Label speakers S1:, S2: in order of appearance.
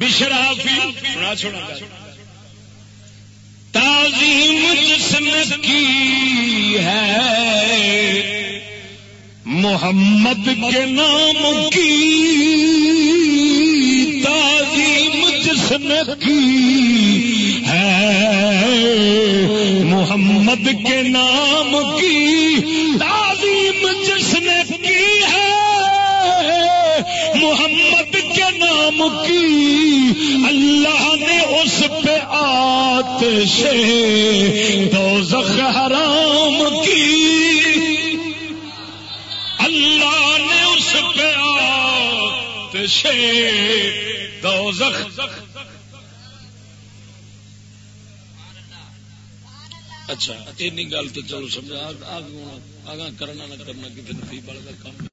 S1: بشرافی، سنا چھوڑا تعظیم جسم کی ہے۔ محمد کے نام کی تعظیم جسم کی ہے۔ محمد کے نام کی تعظیم جسم کی ہے۔ محمد کے نام کی اللہ نے اس پہ آتش دوزخ حرام کی۔ اللہ نے اس پہ آتش دوزخ۔ اچھا این گل تو چلو سمجھا آگاہ کرنا نہ کرنا، کتنے نصیب کا کام۔